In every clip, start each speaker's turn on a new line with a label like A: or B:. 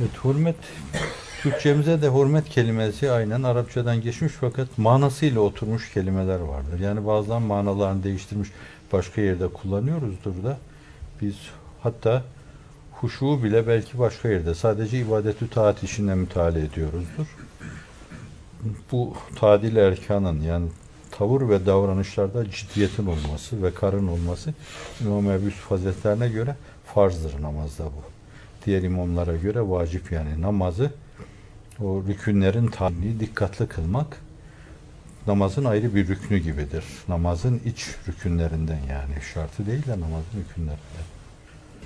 A: Evet, hürmet Türkçemize de hürmet kelimesi aynen Arapçadan geçmiş fakat manasıyla oturmuş kelimeler vardır. Yani bazen manalarını değiştirmiş başka yerde kullanıyoruzdur da biz hatta huşu bile belki başka yerde sadece ibadetü taat işinde müteala ediyoruzdur. Bu tadil erkanın yani tavır ve davranışlarda ciddiyetin olması ve karın olması İmam Ebu Yusuf Hazretlerine göre farzdır namazda bu. Diğer imamlara göre vacip yani namazı o rükünlerin tahlili dikkatli kılmak namazın ayrı bir rüknü gibidir. Namazın iç rükünlerinden yani şartı değil de namazın rükünlerinden.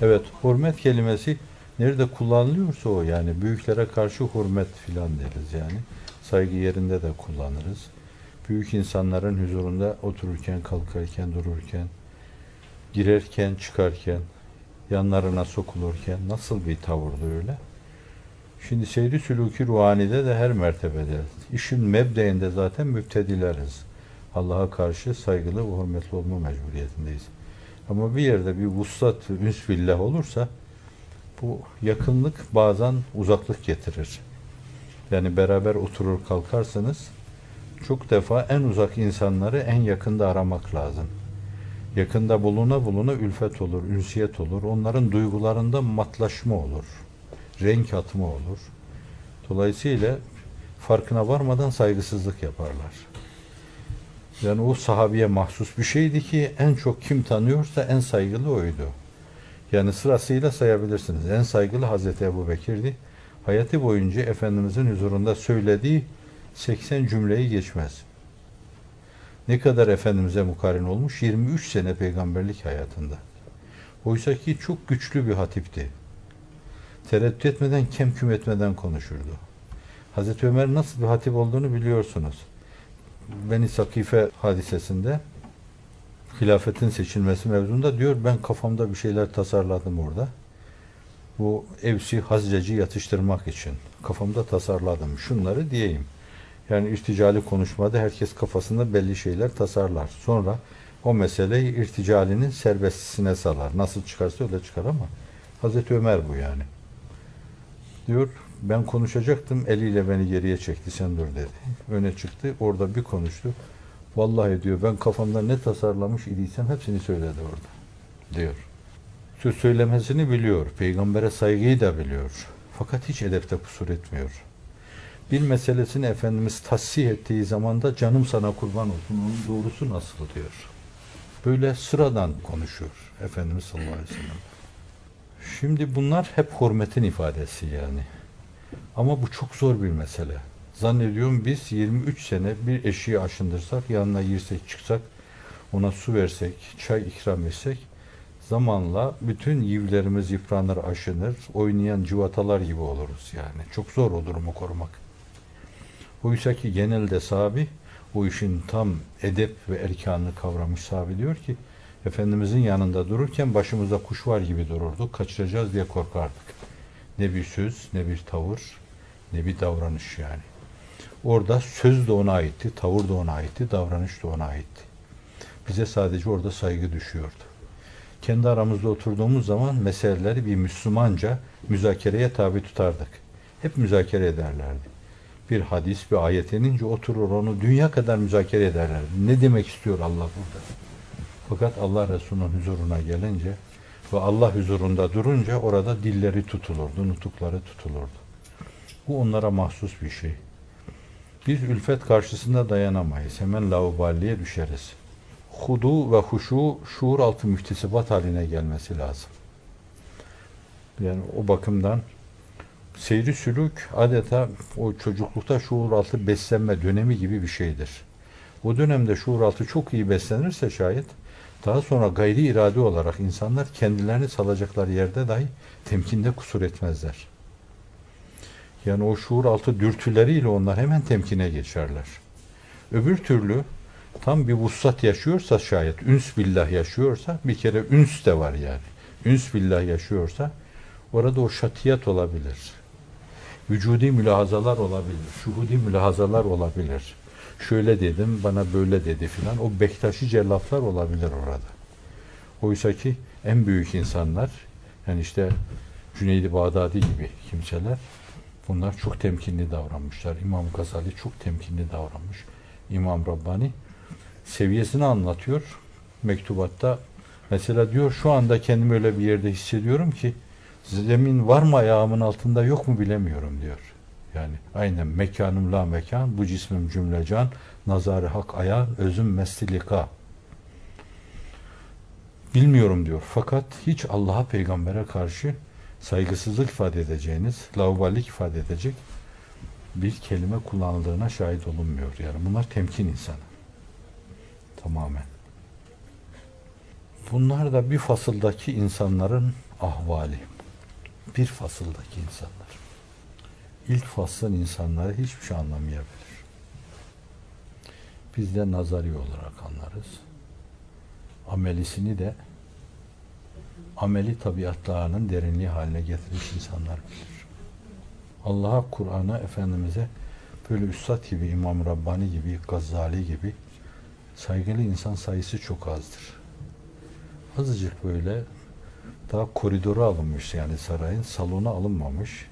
A: Evet, hürmet kelimesi nerede kullanılıyorsa o yani büyüklere karşı hürmet filan deriz yani. Saygı yerinde de kullanırız. Büyük insanların huzurunda otururken, kalkarken, dururken, girerken, çıkarken, yanlarına sokulurken nasıl bir tavırdı öyle? Şimdi seyri sülûki ruhanide de her mertebede. İşin mebdeinde zaten müptedileriz. Allah'a karşı saygılı ve hürmetli olma mecburiyetindeyiz. Ama bir yerde bir vuslat, üns billah olursa bu yakınlık bazen uzaklık getirir. Yani beraber oturur kalkarsanız çok defa en uzak insanları en yakında aramak lazım. Yakında buluna buluna ülfet olur, ünsiyet olur. Onların duygularında matlaşma olur. Renk atma olur. Dolayısıyla farkına varmadan saygısızlık yaparlar. Yani o sahabiye mahsus bir şeydi ki en çok kim tanıyorsa en saygılı oydu. Yani sırasıyla sayabilirsiniz. En saygılı Hazreti Ebu Bekir'di. Hayatı boyunca Efendimizin huzurunda söylediği 80 cümleyi geçmez. Ne kadar Efendimiz'e mukarin olmuş? 23 sene peygamberlik hayatında. Oysa ki çok güçlü bir hatipti. Tereddüt etmeden, kemküm etmeden konuşurdu. Hazreti Ömer nasıl bir hatip olduğunu biliyorsunuz. Beni Sakife hadisesinde hilafetin seçilmesi mevzunda diyor ben kafamda bir şeyler tasarladım orada. Bu Evsi Hazreci yatıştırmak için kafamda tasarladım. Şunları diyeyim. Yani irticali konuşmada herkes kafasında belli şeyler tasarlar. Sonra o meseleyi irticalinin serbestisine salar. Nasıl çıkarsa öyle çıkar ama Hazreti Ömer bu yani. Diyor ben konuşacaktım eliyle beni geriye çekti sen dur dedi. Öne çıktı orada bir konuştu. Vallahi diyor ben kafamda ne tasarlamış idiysem hepsini söyledi orada diyor. Söz söylemesini biliyor. Peygambere saygıyı da biliyor. Fakat hiç edepte kusur etmiyor. Bir meselesini Efendimiz tasih ettiği zaman da canım sana kurban olsun onun doğrusu nasıl diyor. Böyle sıradan konuşuyor Efendimiz sallallahu aleyhi ve sellem. Şimdi bunlar hep hürmetin ifadesi yani. Ama bu çok zor bir mesele. Zannediyorum biz 23 sene bir eşiği aşındırsak, yanına girsek çıksak, ona su versek, çay ikram etsek, zamanla bütün yivlerimiz yıpranır, aşınır, oynayan civatalar gibi oluruz yani. Çok zor o durumu korumak. Oysa ki genelde sahabi o işin tam edep ve erkanını kavramış sahabi diyor ki Efendimizin yanında dururken başımızda kuş var gibi dururduk. Kaçıracağız diye korkardık. Ne bir söz, ne bir tavır, ne bir davranış yani. Orada söz de ona aitti, tavır da ona aitti, davranış da ona aitti. Bize sadece orada saygı düşüyordu. Kendi aramızda oturduğumuz zaman meseleleri bir Müslümanca müzakereye tabi tutardık. Hep müzakere ederlerdi. Bir hadis, bir ayet inince oturur onu dünya kadar müzakere ederlerdi. Ne demek istiyor Allah burada? Fakat Allah Resulü'nün huzuruna gelince ve Allah huzurunda durunca orada dilleri tutulurdu, nutukları tutulurdu. Bu onlara mahsus bir şey. Biz ülfet karşısında dayanamayız. Hemen lauballiye düşeriz. Hudu ve huşu şuur altı mühtesibat haline gelmesi lazım. Yani o bakımdan seyri sülük adeta o çocuklukta şuur altı beslenme dönemi gibi bir şeydir. O dönemde şuur altı çok iyi beslenirse şayet daha sonra gayri irade olarak insanlar kendilerini salacakları yerde dahi temkinde kusur etmezler. Yani o şuur altı dürtüleriyle onlar hemen temkine geçerler. Öbür türlü tam bir vussat yaşıyorsa şayet, üns billah yaşıyorsa, bir kere üns de var yani. Üns billah yaşıyorsa, orada o şatiyat olabilir. Vücudi mülahazalar olabilir. Şuhudi mülahazalar olabilir. Şöyle dedim, bana böyle dedi filan. O Bektaşice laflar olabilir orada. Oysa ki en büyük insanlar, yani işte Cüneydi Bağdadi gibi kimseler bunlar çok temkinli davranmışlar. İmam Gazali çok temkinli davranmış. İmam Rabbani seviyesini anlatıyor mektubatta. Mesela diyor şu anda kendimi öyle bir yerde hissediyorum ki zemin var mı ayağımın altında yok mu bilemiyorum diyor. Yani aynen mekanım la mekan, bu cismim cümlecan, nazarı hak ayar, özüm mestilika. Bilmiyorum diyor. Fakat hiç Allah'a peygambere karşı saygısızlık ifade edeceğiniz, lauballik ifade edecek bir kelime kullanıldığına şahit olunmuyor. Yani bunlar temkin insanı. Tamamen. Bunlar da bir fasıldaki insanların ahvali. Bir fasıldaki insanlar. İlk faslın insanları hiçbir şey anlamayabilir. Biz de nazari olarak anlarız. Amelisini de ameli tabiatlarının derinliği haline getirmiş insanlar bilir. Allah'a, Kur'an'a, Efendimiz'e böyle Üstad gibi, İmam Rabbani gibi, Gazali gibi saygılı insan sayısı çok azdır. Azıcık böyle daha koridoru alınmış yani sarayın salona alınmamış.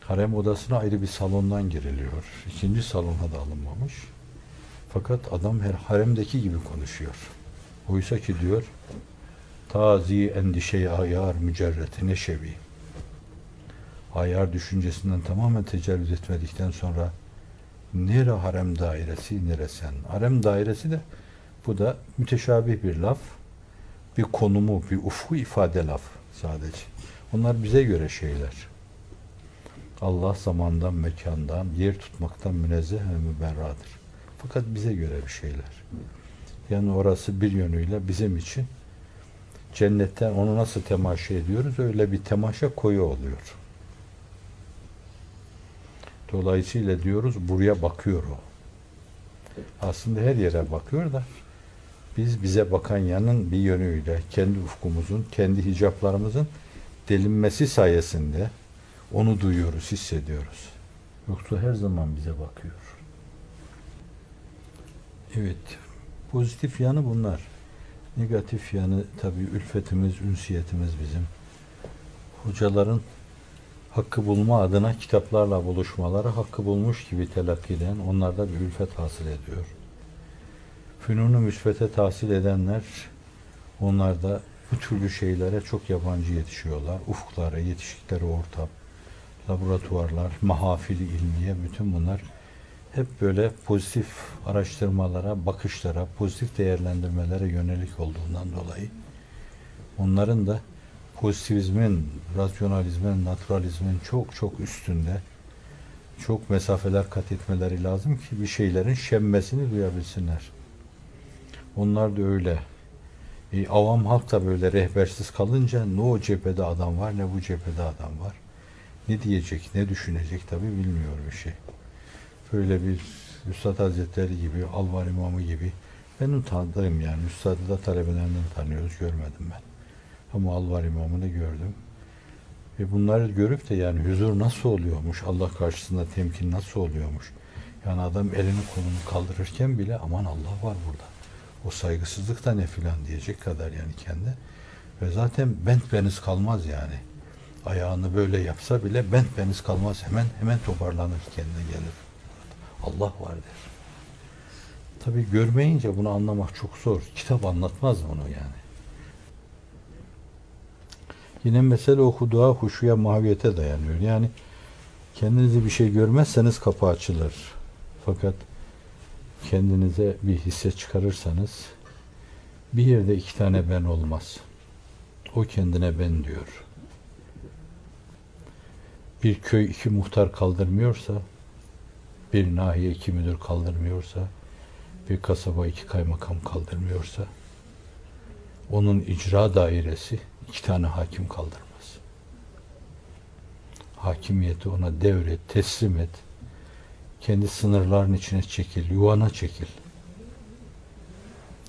A: Harem odasına ayrı bir salondan giriliyor. İkinci salona da alınmamış. Fakat adam her haremdeki gibi konuşuyor. Oysa ki diyor tazi endişe ayar mücerreti neşevi. Ayar düşüncesinden tamamen tecavüz etmedikten sonra nere harem dairesi neresen? Harem dairesi de bu da müteşabih bir laf. Bir konumu, bir ufku ifade laf sadece. Onlar bize göre şeyler. Allah zamandan, mekandan, yer tutmaktan münezzeh ve müberradır. Fakat bize göre bir şeyler. Yani orası bir yönüyle bizim için cennetten onu nasıl temaşa ediyoruz öyle bir temaşa koyu oluyor. Dolayısıyla diyoruz buraya bakıyor o. Aslında her yere bakıyor da biz bize bakan yanın bir yönüyle kendi ufkumuzun, kendi hicaplarımızın delinmesi sayesinde onu duyuyoruz, hissediyoruz. Yoksa her zaman bize bakıyor. Evet, pozitif yanı bunlar. Negatif yanı tabii ülfetimiz, ünsiyetimiz bizim. Hocaların hakkı bulma adına kitaplarla buluşmaları hakkı bulmuş gibi telakki eden, onlarda bir ülfet hasıl ediyor. Fünunu müsbete tahsil edenler, onlar da bu türlü şeylere çok yabancı yetişiyorlar. Ufuklara, yetişikleri ortam, laboratuvarlar, mahafili ilmiye, bütün bunlar hep böyle pozitif araştırmalara, bakışlara, pozitif değerlendirmelere yönelik olduğundan dolayı onların da pozitivizmin, rasyonalizmin, naturalizmin çok çok üstünde çok mesafeler kat etmeleri lazım ki bir şeylerin şemmesini duyabilsinler. Onlar da öyle. E, avam halk da böyle rehbersiz kalınca ne o cephede adam var ne bu cephede adam var. Ne diyecek, ne düşünecek tabi bilmiyor bir şey. Böyle bir Üstad Hazretleri gibi, Alvar İmamı gibi benim tanıdığım yani Üstad'ı da talebelerinden tanıyoruz, görmedim ben. Ama Alvar İmamı'nı gördüm. Ve bunları görüp de yani huzur nasıl oluyormuş, Allah karşısında temkin nasıl oluyormuş. Yani adam elini kolunu kaldırırken bile aman Allah var burada. O saygısızlık da ne filan diyecek kadar yani kendi. Ve zaten bent beniz kalmaz yani. Ayağını böyle yapsa bile bent beniz kalmaz. Hemen hemen toparlanır kendine gelir. Allah var der. Tabi görmeyince bunu anlamak çok zor. Kitap anlatmaz bunu yani. Yine mesele okuduğu huşuya, mahviyete dayanıyor. Yani kendinizi bir şey görmezseniz kapı açılır. Fakat kendinize bir hisse çıkarırsanız bir yerde iki tane ben olmaz. O kendine ben diyor. Bir köy iki muhtar kaldırmıyorsa, bir nahiye iki müdür kaldırmıyorsa, bir kasaba iki kaymakam kaldırmıyorsa, onun icra dairesi iki tane hakim kaldırmaz. Hakimiyeti ona devret, teslim et. Kendi sınırların içine çekil, yuvana çekil.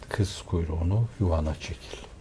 A: Kız kuyruğunu yuvana çekil.